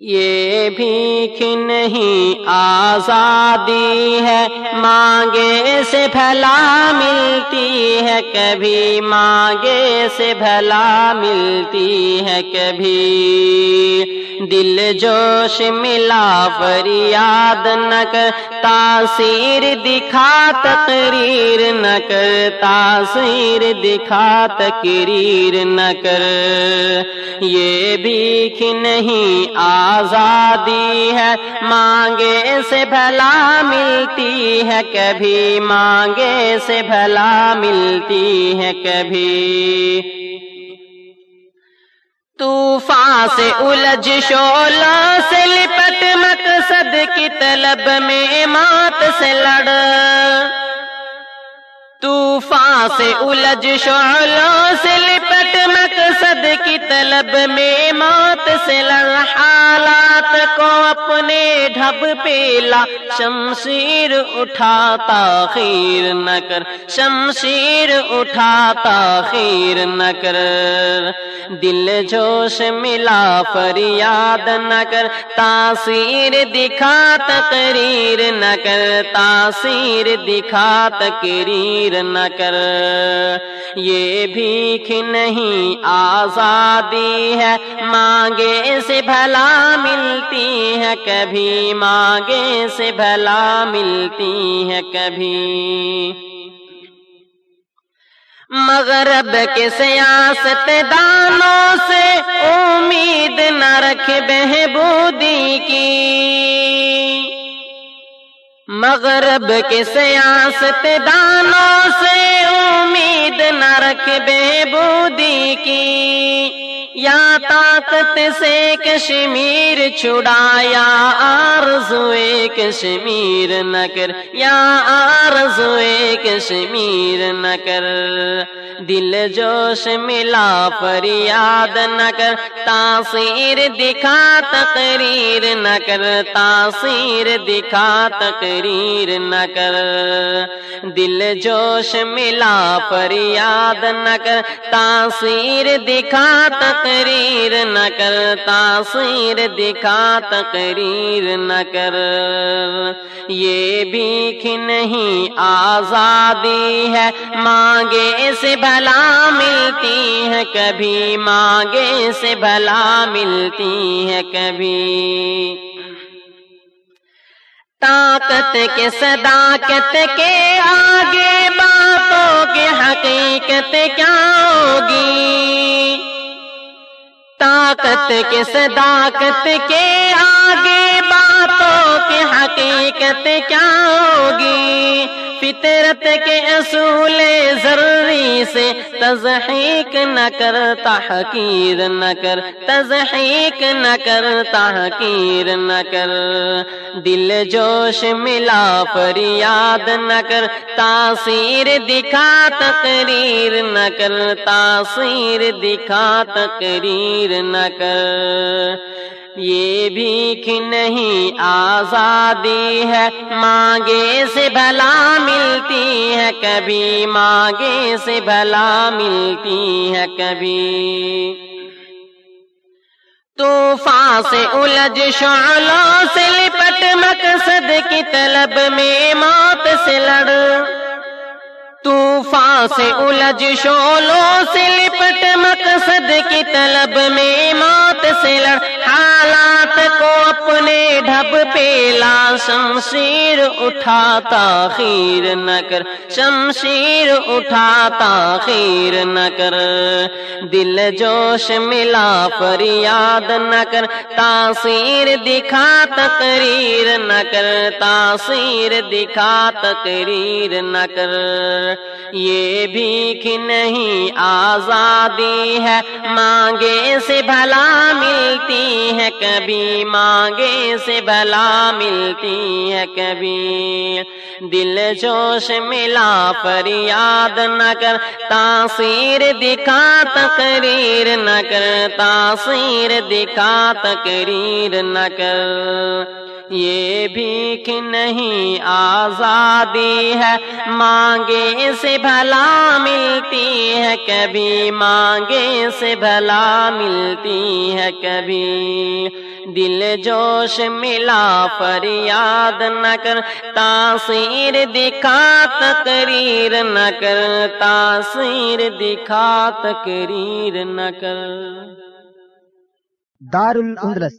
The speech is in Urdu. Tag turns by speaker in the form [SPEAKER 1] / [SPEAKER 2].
[SPEAKER 1] یہ بھیک نہیں آزادی ہے، مانگے سے بھلا ملتی ہے، کبھی مانگے سے بھلا ملتی ہے، کبھی دل جوش ملا، فریاد نہ کر، تاثیر دکھا، تقریر نہ کر، تاثیر دکھا، تقریر نہ کر۔ یہ بھیک نہیں آ آزادی ہے، مانگے سے بھلا ملتی ہے، کبھی مانگے سے بھلا ملتی ہے، کبھی طوفان سے الجھ شولا سے لپٹ، مقصد کی طلب میں مات سے لڑ۔ طوفان سے الجھ شولوں سے لپٹ، مقصد کی طلب میں سے لڑ حالات کو اپنے ڈھب پیلا شمشیر اٹھاتا، خیر نہ کر شمشیر اٹھاتا، خیر نہ کر دل جوش ملا، فریاد نہ کر تاثیر دکھا، تقریر نہ کر تاثیر دکھا، تقریر نہ کر یہ بھیک نہیں، آزادی ہے۔ مانگے سے بھلا مل ملتی ہے کبھی مانگے سے بھلا ملتی ہے کبھی۔ مغرب کے سیاست دانوں سے امید نہ رکھ بہبودی کی۔ مغرب کے سیاست دانوں سے امید نہ رکھ بہبودی کی۔ یا طاقت سے کشمیر چھڑایا آرزوے کشمیر نہ کر یا آرزوے کشمیر نہ کر دل جوش ملا، فریاد نہ کر تاثیر دکھا، تقریر نہ کر تاثیر دکھا، تقریر نہ کر دل جوش ملا، فریاد نہ کر تاثیر دکھا، تقریر نہ کر، تاثیر دکھا، تقریر نہ کر۔ یہ بھیک نہیں، آزادی ہے۔ مانگے سے بھلا ملتی ہے کبھی، مانگے سے بھلا ملتی ہے کبھی۔ طاقت کے، صداقت کے آگے باتوں کی حقیقت کیا ہوگی؟ طاقت کے صداقت کے آگے کی حقیقت کیا ہوگی؟ فطرت کے اصول ضروری سے تزحیق نہ کر، تحقیر نہ کر تزحیق نہ کر، تحقیر نہ کر۔ دل جوش ملا، فریاد نہ کر، تاثیر دکھا، تقریر نہ کر۔ تاثیر دکھا، تقریر نہ کر۔ یہ بھیک نہیں آزادی ہے، مانگے سے بھلا ملتی ہے، کبھی مانگے سے بھلا ملتی ہے، کبھی۔ طوفان سے الجھ شعلوں سے لپٹ مقصد کی طلب میں موت سے لڑ۔ طوفان سے الجھ شولوں سے لپٹ مقصد کی طلب میں ڈھب پیلا شمشیر اٹھاتا خیر نہ کر شمشیر اٹھاتا خیر نہ کر دل جوش ملا فریاد نہ کر تاثیر دکھا تقریر نہ کر تاثیر دکھا تقریر نہ کر یہ بھیک نہیں آزادی ہے، مانگے سے بھلا ملتی ہے، کبھی مانگے سے بھلا ملتی ہے کبھی دل جوش ملا، فریاد نہ کر۔ تاثیر دکھا، تقریر نہ کر۔ تاثیر دکھا، تقریر نہ کر۔ یہ بھیک نہیں، آزادی ہے۔ مانگے سے بھلا ملتی ہے کبھی مانگے سے بھلا ملتی ہے کبھی دل جوش ملا، فریاد نہ کر، تاثیر دکھا، تقریر نہ کر، تاثیر دکھا، تقریر نہ کر۔
[SPEAKER 2] دار الاندلس